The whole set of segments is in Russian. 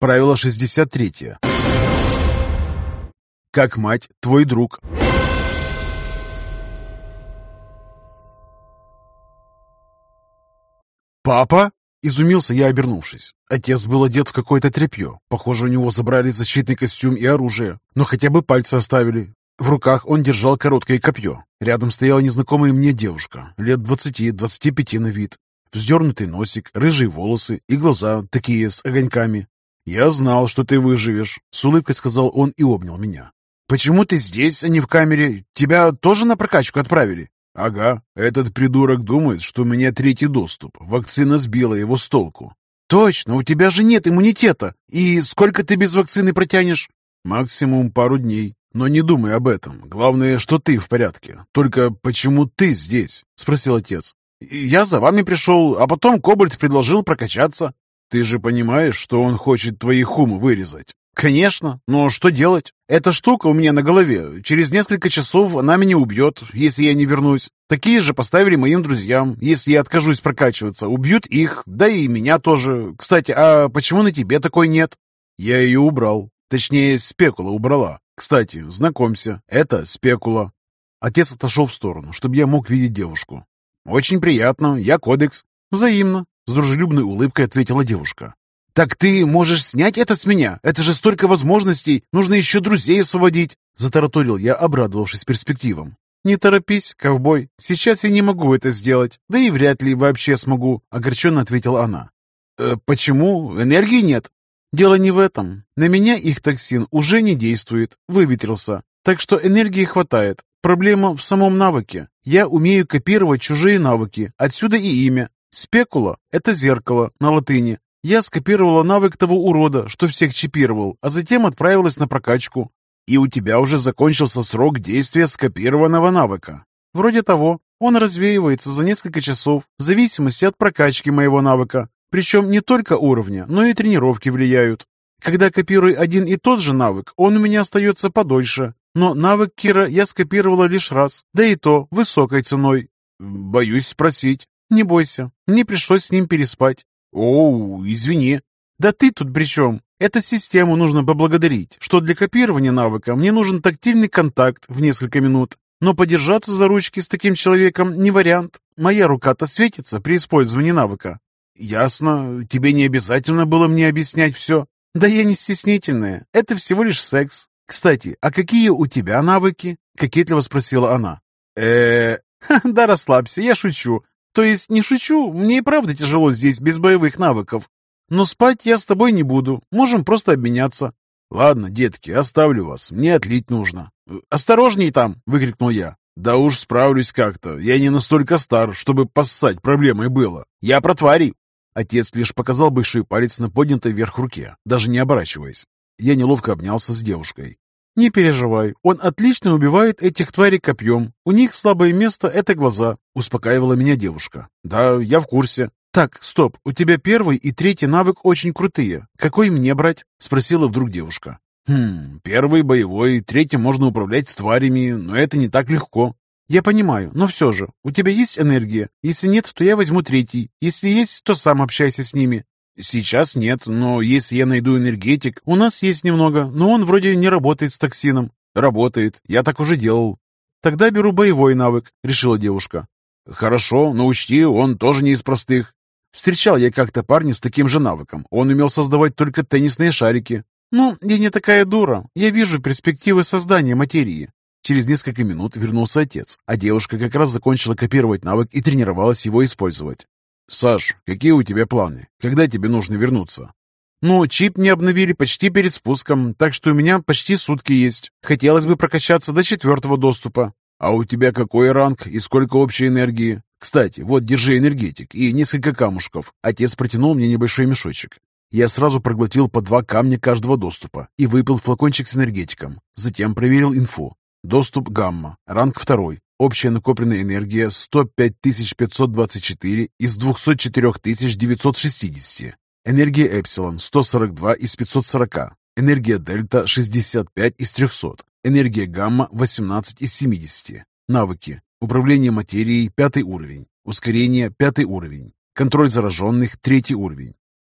Правило 63. Как мать, твой друг. «Папа?» – изумился я, обернувшись. Отец был одет в какое-то тряпье. Похоже, у него забрали защитный костюм и оружие, но хотя бы пальцы оставили. В руках он держал короткое копье. Рядом стояла незнакомая мне девушка, лет двадцати-двадцати пяти на вид. Вздернутый носик, рыжие волосы и глаза такие с огоньками. «Я знал, что ты выживешь», — с улыбкой сказал он и обнял меня. «Почему ты здесь, а не в камере? Тебя тоже на прокачку отправили?» «Ага, этот придурок думает, что у меня третий доступ. Вакцина сбила его с толку». «Точно, у тебя же нет иммунитета. И сколько ты без вакцины протянешь?» «Максимум пару дней. Но не думай об этом. Главное, что ты в порядке. Только почему ты здесь?» — спросил отец. «Я за вами пришел, а потом Кобальт предложил прокачаться». «Ты же понимаешь, что он хочет твои хумы вырезать?» «Конечно, но что делать? Эта штука у меня на голове. Через несколько часов она меня убьет, если я не вернусь. Такие же поставили моим друзьям. Если я откажусь прокачиваться, убьют их, да и меня тоже. Кстати, а почему на тебе такой нет?» «Я ее убрал. Точнее, спекула убрала. Кстати, знакомься, это спекула». Отец отошел в сторону, чтобы я мог видеть девушку. «Очень приятно. Я Кодекс». «Взаимно», — с дружелюбной улыбкой ответила девушка. «Так ты можешь снять это с меня? Это же столько возможностей! Нужно еще друзей освободить!» Затараторил я, обрадовавшись перспективам. «Не торопись, ковбой. Сейчас я не могу это сделать. Да и вряд ли вообще смогу», — огорченно ответила она. «Э, «Почему? Энергии нет?» «Дело не в этом. На меня их токсин уже не действует, выветрился. Так что энергии хватает. Проблема в самом навыке. Я умею копировать чужие навыки, отсюда и имя. Спекула – это зеркало на латыни. Я скопировала навык того урода, что всех чипировал, а затем отправилась на прокачку. И у тебя уже закончился срок действия скопированного навыка. Вроде того, он развеивается за несколько часов, в зависимости от прокачки моего навыка. Причем не только уровня, но и тренировки влияют. Когда копирую один и тот же навык, он у меня остается подольше. Но навык Кира я скопировала лишь раз, да и то высокой ценой. Боюсь спросить. Не бойся, мне пришлось с ним переспать. Оу, извини. Да ты тут при чем? Это систему нужно поблагодарить, что для копирования навыка мне нужен тактильный контакт в несколько минут. Но подержаться за ручки с таким человеком не вариант. Моя рука-то светится при использовании навыка. Ясно, тебе не обязательно было мне объяснять все. Да я не стеснительная, это всего лишь секс. Кстати, а какие у тебя навыки? Кокетливо спросила она. э Да расслабься, я шучу. То есть не шучу, мне и правда тяжело здесь без боевых навыков. Но спать я с тобой не буду, можем просто обменяться. Ладно, детки, оставлю вас, мне отлить нужно. Осторожней там, выкрикнул я. Да уж справлюсь как-то, я не настолько стар, чтобы поссать проблемой было. Я про тварей. Отец лишь показал большой палец на поднятой вверх руке, даже не оборачиваясь. Я неловко обнялся с девушкой. «Не переживай, он отлично убивает этих тварей копьем. У них слабое место — это глаза», — успокаивала меня девушка. «Да, я в курсе». «Так, стоп, у тебя первый и третий навык очень крутые. Какой мне брать?» — спросила вдруг девушка. «Хм, первый боевой, третий можно управлять тварями, но это не так легко». «Я понимаю, но все же, у тебя есть энергия? Если нет, то я возьму третий. Если есть, то сам общайся с ними. «Сейчас нет, но если я найду энергетик...» «У нас есть немного, но он вроде не работает с токсином». «Работает, я так уже делал». «Тогда беру боевой навык», — решила девушка. «Хорошо, но учти, он тоже не из простых. Встречал я как-то парня с таким же навыком. Он умел создавать только теннисные шарики. Ну, я не такая дура. Я вижу перспективы создания материи. Через несколько минут вернулся отец, а девушка как раз закончила копировать навык и тренировалась его использовать. «Саш, какие у тебя планы? Когда тебе нужно вернуться?» «Ну, чип не обновили почти перед спуском, так что у меня почти сутки есть. Хотелось бы прокачаться до четвертого доступа». «А у тебя какой ранг и сколько общей энергии?» «Кстати, вот, держи энергетик и несколько камушков». Отец протянул мне небольшой мешочек. Я сразу проглотил по два камня каждого доступа и выпил флакончик с энергетиком. Затем проверил инфу. Доступ гамма, ранг второй, Общая накопленная энергия 105 524 из 204 960. Энергия Эпсилон 142 из 540. Энергия Дельта 65 из 300. Энергия Гамма 18 из 70. Навыки. Управление материей 5 уровень. Ускорение 5 уровень. Контроль зараженных 3 уровень.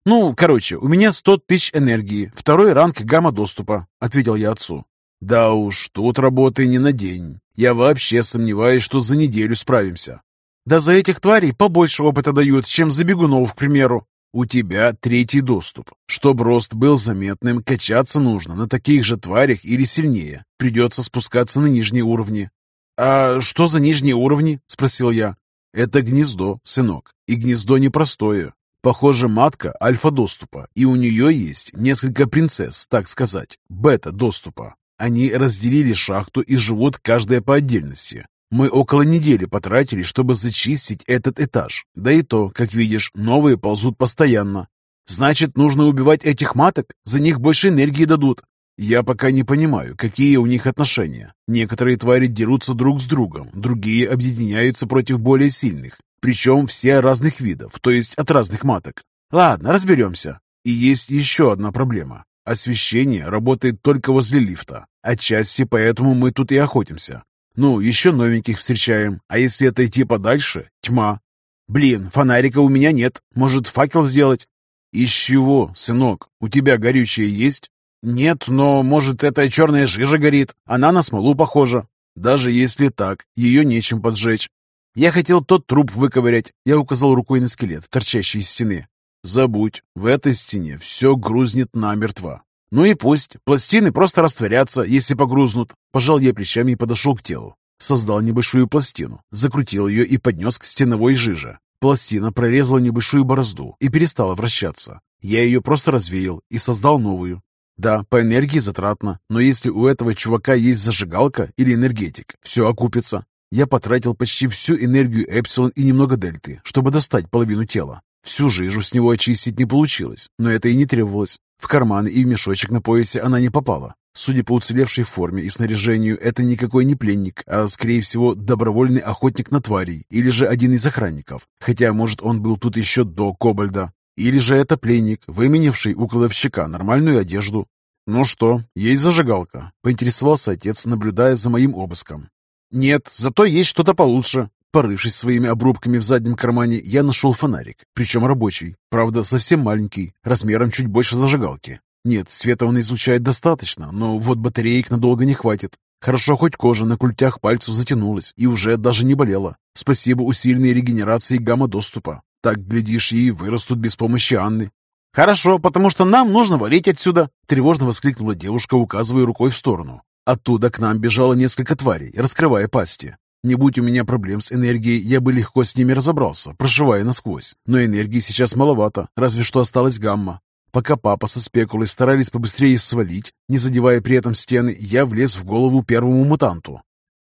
«Ну, короче, у меня 100 тысяч энергии, второй ранг гамма-доступа», — ответил я отцу. «Да уж, тут работы не на день. Я вообще сомневаюсь, что за неделю справимся». «Да за этих тварей побольше опыта дают, чем за бегунов, к примеру». «У тебя третий доступ. Чтобы рост был заметным, качаться нужно на таких же тварях или сильнее. Придется спускаться на нижние уровни». «А что за нижние уровни?» – спросил я. «Это гнездо, сынок, и гнездо непростое. Похоже, матка альфа-доступа, и у нее есть несколько принцесс, так сказать, бета-доступа. Они разделили шахту и живут каждая по отдельности. Мы около недели потратили, чтобы зачистить этот этаж. Да и то, как видишь, новые ползут постоянно. Значит, нужно убивать этих маток? За них больше энергии дадут. Я пока не понимаю, какие у них отношения. Некоторые твари дерутся друг с другом, другие объединяются против более сильных. Причем все разных видов, то есть от разных маток. Ладно, разберемся. И есть еще одна проблема. Освещение работает только возле лифта. Отчасти поэтому мы тут и охотимся. Ну, еще новеньких встречаем. А если отойти подальше, тьма. Блин, фонарика у меня нет. Может, факел сделать? Из чего, сынок? У тебя горючее есть? Нет, но, может, эта черная жижа горит. Она на смолу похожа. Даже если так, ее нечем поджечь. Я хотел тот труп выковырять. Я указал рукой на скелет, торчащий из стены. Забудь, в этой стене все грузнет намертво. Ну и пусть, пластины просто растворятся, если погрузнут. Пожал я плечами и подошел к телу. Создал небольшую пластину, закрутил ее и поднес к стеновой жиже. Пластина прорезала небольшую борозду и перестала вращаться. Я ее просто развеял и создал новую. Да, по энергии затратно, но если у этого чувака есть зажигалка или энергетик, все окупится. Я потратил почти всю энергию Эпсилон и немного Дельты, чтобы достать половину тела. Всю жижу с него очистить не получилось, но это и не требовалось. В карманы и в мешочек на поясе она не попала. Судя по уцелевшей форме и снаряжению, это никакой не пленник, а, скорее всего, добровольный охотник на тварей или же один из охранников. Хотя, может, он был тут еще до Кобальда. Или же это пленник, выменивший у кладовщика нормальную одежду. «Ну что, есть зажигалка?» – поинтересовался отец, наблюдая за моим обыском. «Нет, зато есть что-то получше». Порывшись своими обрубками в заднем кармане, я нашел фонарик, причем рабочий, правда, совсем маленький, размером чуть больше зажигалки. Нет, света он излучает достаточно, но вот батареек надолго не хватит. Хорошо, хоть кожа на культях пальцев затянулась и уже даже не болела. Спасибо усиленной регенерации гамма-доступа. Так, глядишь, и вырастут без помощи Анны. «Хорошо, потому что нам нужно валить отсюда!» Тревожно воскликнула девушка, указывая рукой в сторону. Оттуда к нам бежало несколько тварей, раскрывая пасти. Не будь у меня проблем с энергией, я бы легко с ними разобрался, прошивая насквозь. Но энергии сейчас маловато, разве что осталась гамма. Пока папа со спекулой старались побыстрее свалить, не задевая при этом стены, я влез в голову первому мутанту.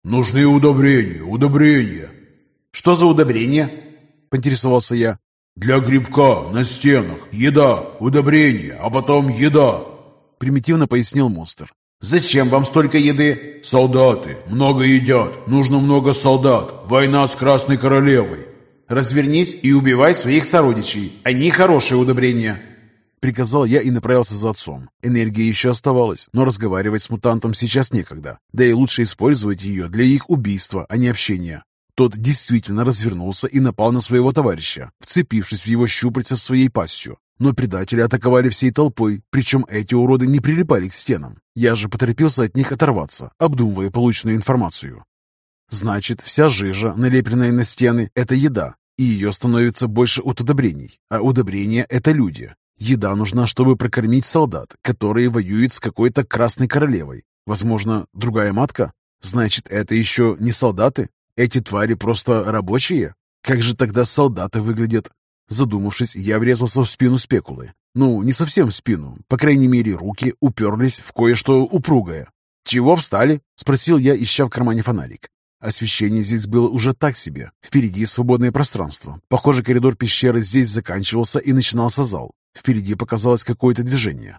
«Нужны удобрения, удобрения!» «Что за удобрения?» — поинтересовался я. «Для грибка на стенах еда, удобрения, а потом еда!» — примитивно пояснил монстр. «Зачем вам столько еды?» «Солдаты много едят. Нужно много солдат. Война с Красной Королевой». «Развернись и убивай своих сородичей. Они хорошие удобрения». Приказал я и направился за отцом. Энергия еще оставалась, но разговаривать с мутантом сейчас некогда. Да и лучше использовать ее для их убийства, а не общения. Тот действительно развернулся и напал на своего товарища, вцепившись в его щупальца своей пастью. Но предатели атаковали всей толпой, причем эти уроды не прилипали к стенам. Я же поторопился от них оторваться, обдумывая полученную информацию. Значит, вся жижа, налепленная на стены, это еда, и ее становится больше от удобрений, а удобрения – это люди. Еда нужна, чтобы прокормить солдат, которые воюют с какой-то красной королевой. Возможно, другая матка? Значит, это еще не солдаты? Эти твари просто рабочие? Как же тогда солдаты выглядят? Задумавшись, я врезался в спину спекулы. Ну, не совсем в спину. По крайней мере, руки уперлись в кое-что упругое. «Чего встали?» — спросил я, ища в кармане фонарик. Освещение здесь было уже так себе. Впереди свободное пространство. Похоже, коридор пещеры здесь заканчивался и начинался зал. Впереди показалось какое-то движение.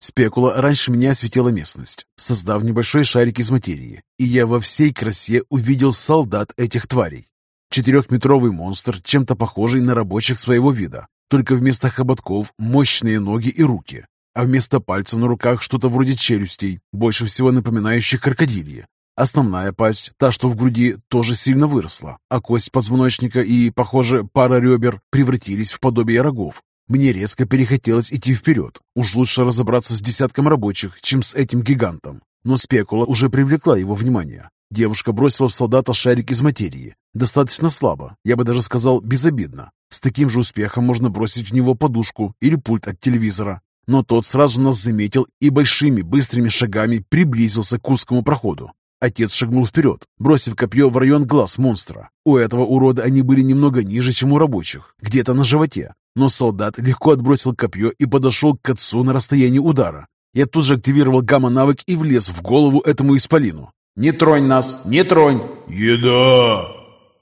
Спекула раньше меня осветила местность, создав небольшой шарик из материи, и я во всей красе увидел солдат этих тварей. Четырехметровый монстр, чем-то похожий на рабочих своего вида, только вместо хоботков мощные ноги и руки, а вместо пальцев на руках что-то вроде челюстей, больше всего напоминающих крокодильи. Основная пасть, та, что в груди, тоже сильно выросла, а кость позвоночника и, похоже, пара ребер превратились в подобие рогов. Мне резко перехотелось идти вперед. Уж лучше разобраться с десятком рабочих, чем с этим гигантом. Но спекула уже привлекла его внимание. Девушка бросила в солдата шарик из материи. Достаточно слабо, я бы даже сказал безобидно. С таким же успехом можно бросить в него подушку или пульт от телевизора. Но тот сразу нас заметил и большими быстрыми шагами приблизился к узкому проходу. Отец шагнул вперед, бросив копье в район глаз монстра. У этого урода они были немного ниже, чем у рабочих, где-то на животе. Но солдат легко отбросил копье и подошел к отцу на расстоянии удара. Я тут же активировал гамма-навык и влез в голову этому исполину. «Не тронь нас! Не тронь!» «Еда!»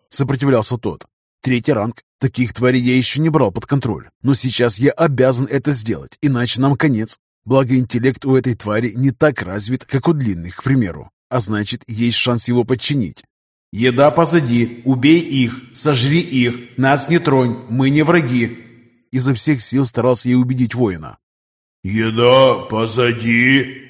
Сопротивлялся тот. Третий ранг. Таких тварей я еще не брал под контроль. Но сейчас я обязан это сделать, иначе нам конец. Благо интеллект у этой твари не так развит, как у длинных, к примеру а значит, есть шанс его подчинить. «Еда позади, убей их, сожри их, нас не тронь, мы не враги!» Изо всех сил старался я убедить воина. «Еда позади?»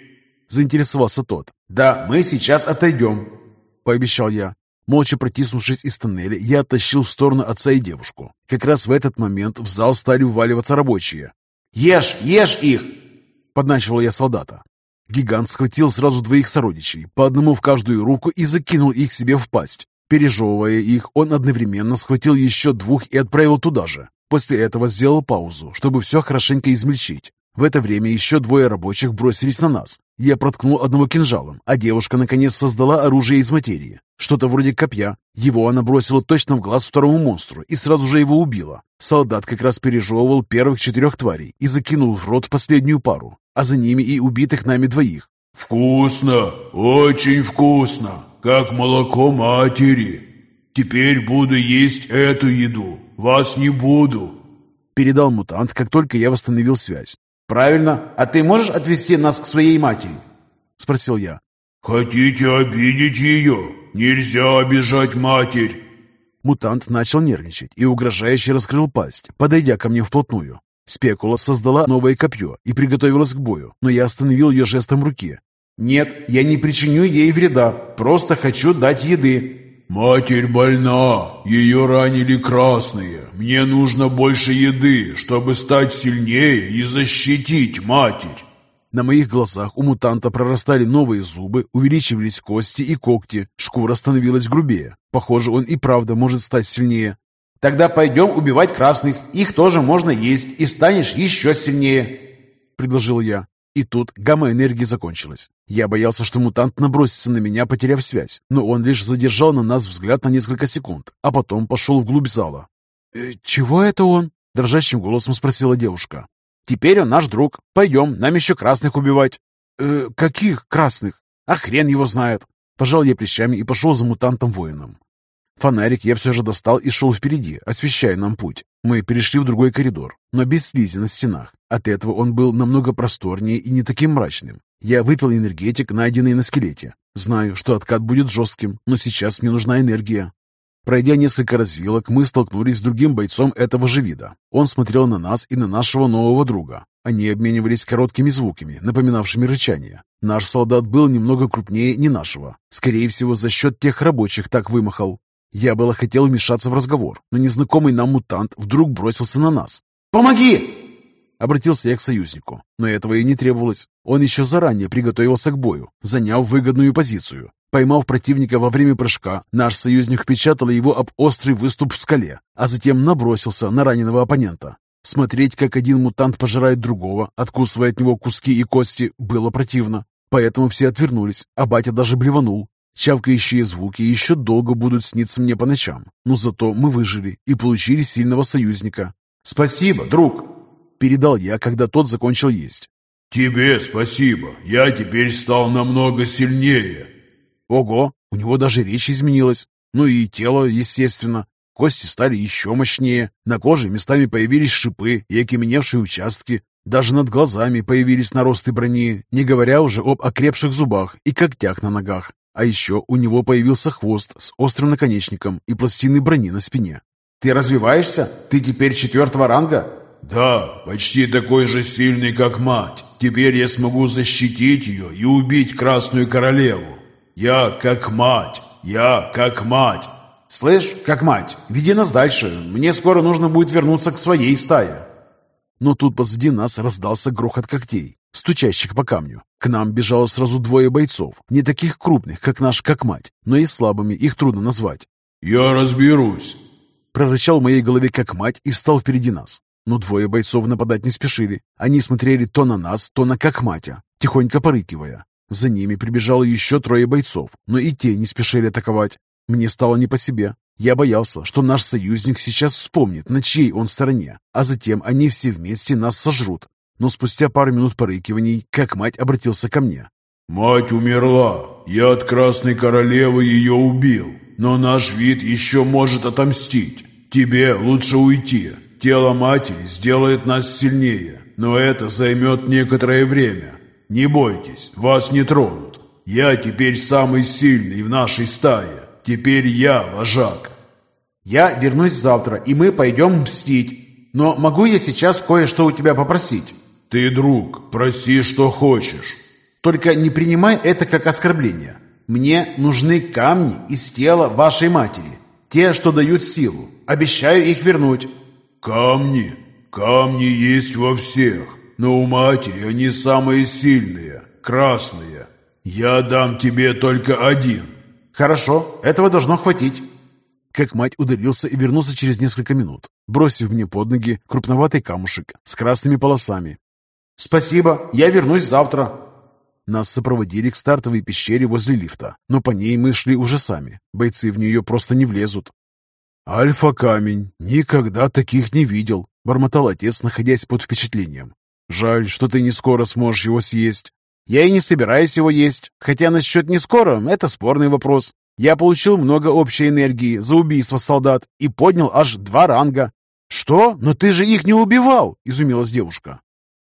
Заинтересовался тот. «Да, мы сейчас отойдем», — пообещал я. Молча протиснувшись из тоннеля, я оттащил в сторону отца и девушку. Как раз в этот момент в зал стали уваливаться рабочие. «Ешь, ешь их!» — подначивал я солдата. Гигант схватил сразу двоих сородичей, по одному в каждую руку и закинул их себе в пасть. Пережевывая их, он одновременно схватил еще двух и отправил туда же. После этого сделал паузу, чтобы все хорошенько измельчить. В это время еще двое рабочих бросились на нас. Я проткнул одного кинжалом, а девушка наконец создала оружие из материи. Что-то вроде копья. Его она бросила точно в глаз второму монстру и сразу же его убила. Солдат как раз пережевывал первых четырех тварей и закинул в рот последнюю пару, а за ними и убитых нами двоих. «Вкусно! Очень вкусно! Как молоко матери! Теперь буду есть эту еду, вас не буду!» Передал мутант, как только я восстановил связь. «Правильно. А ты можешь отвезти нас к своей матери?» Спросил я. «Хотите обидеть ее? Нельзя обижать матерь!» Мутант начал нервничать и угрожающе раскрыл пасть, подойдя ко мне вплотную. Спекула создала новое копье и приготовилась к бою, но я остановил ее жестом руки. «Нет, я не причиню ей вреда, просто хочу дать еды». «Матерь больна, ее ранили красные. Мне нужно больше еды, чтобы стать сильнее и защитить матерь». На моих глазах у мутанта прорастали новые зубы, увеличивались кости и когти, шкура становилась грубее. Похоже, он и правда может стать сильнее. «Тогда пойдем убивать красных, их тоже можно есть, и станешь еще сильнее», — предложил я. И тут гамма-энергии закончилась. Я боялся, что мутант набросится на меня, потеряв связь, но он лишь задержал на нас взгляд на несколько секунд, а потом пошел вглубь зала. «Э, «Чего это он?» – дрожащим голосом спросила девушка. «Теперь он наш друг. Пойдем, нам еще красных убивать». «Э, каких красных?» «А хрен его знает». Пожал я плечами и пошел за мутантом-воином. Фонарик я все же достал и шел впереди, освещая нам путь. Мы перешли в другой коридор, но без слизи на стенах. От этого он был намного просторнее и не таким мрачным. Я выпил энергетик, найденный на скелете. Знаю, что откат будет жестким, но сейчас мне нужна энергия. Пройдя несколько развилок, мы столкнулись с другим бойцом этого же вида. Он смотрел на нас и на нашего нового друга. Они обменивались короткими звуками, напоминавшими рычание. Наш солдат был немного крупнее не нашего. Скорее всего, за счет тех рабочих так вымахал. Я было хотел вмешаться в разговор, но незнакомый нам мутант вдруг бросился на нас. «Помоги!» Обратился я к союзнику, но этого и не требовалось. Он еще заранее приготовился к бою, заняв выгодную позицию. Поймав противника во время прыжка, наш союзник впечатал его об острый выступ в скале, а затем набросился на раненого оппонента. Смотреть, как один мутант пожирает другого, откусывая от него куски и кости, было противно. Поэтому все отвернулись, а батя даже блеванул. Чавкающие звуки еще долго будут сниться мне по ночам, но зато мы выжили и получили сильного союзника. «Спасибо, друг!» — передал я, когда тот закончил есть. «Тебе спасибо, я теперь стал намного сильнее!» Ого, у него даже речь изменилась. Ну и тело, естественно. Кости стали еще мощнее. На коже местами появились шипы и окаменевшие участки. Даже над глазами появились наросты брони, не говоря уже об окрепших зубах и когтях на ногах. А еще у него появился хвост с острым наконечником и пластины брони на спине. «Ты развиваешься? Ты теперь четвертого ранга?» «Да, почти такой же сильный, как мать. Теперь я смогу защитить ее и убить Красную Королеву. Я как мать, я как мать». «Слышь, как мать, веди нас дальше. Мне скоро нужно будет вернуться к своей стае». Но тут позади нас раздался грохот когтей, стучащих по камню. К нам бежало сразу двое бойцов, не таких крупных, как наш как мать, но и слабыми их трудно назвать. «Я разберусь», — прорычал в моей голове как мать и встал впереди нас. Но двое бойцов нападать не спешили. Они смотрели то на нас, то на как матя, тихонько порыкивая. За ними прибежало еще трое бойцов, но и те не спешили атаковать. Мне стало не по себе. Я боялся, что наш союзник сейчас вспомнит, на чьей он стороне, а затем они все вместе нас сожрут. Но спустя пару минут порыкиваний, как мать обратился ко мне. «Мать умерла. Я от Красной Королевы ее убил. Но наш вид еще может отомстить. Тебе лучше уйти. Тело матери сделает нас сильнее, но это займет некоторое время. Не бойтесь, вас не тронут. Я теперь самый сильный в нашей стае. Теперь я вожак. Я вернусь завтра, и мы пойдем мстить. Но могу я сейчас кое-что у тебя попросить? Ты друг, проси, что хочешь. Только не принимай это как оскорбление. Мне нужны камни из тела вашей матери. Те, что дают силу. Обещаю их вернуть. Камни? Камни есть во всех. Но у матери они самые сильные, красные. Я дам тебе только один. Хорошо, этого должно хватить. Как мать удалился и вернулся через несколько минут, бросив мне под ноги крупноватый камушек с красными полосами. «Спасибо, я вернусь завтра», нас сопроводили к стартовой пещере возле лифта, но по ней мы шли уже сами. Бойцы в нее просто не влезут. «Альфа-камень! Никогда таких не видел!» — бормотал отец, находясь под впечатлением. «Жаль, что ты не скоро сможешь его съесть». «Я и не собираюсь его есть. Хотя насчет не скоро — это спорный вопрос. Я получил много общей энергии за убийство солдат и поднял аж два ранга». «Что? Но ты же их не убивал!» — изумилась девушка.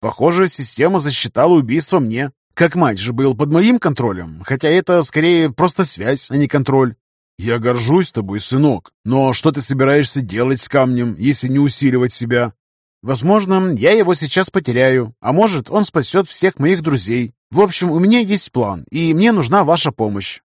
«Похоже, система засчитала убийство мне. Как мать же был под моим контролем, хотя это скорее просто связь, а не контроль. Я горжусь тобой, сынок, но что ты собираешься делать с камнем, если не усиливать себя? Возможно, я его сейчас потеряю, а может, он спасет всех моих друзей. В общем, у меня есть план, и мне нужна ваша помощь.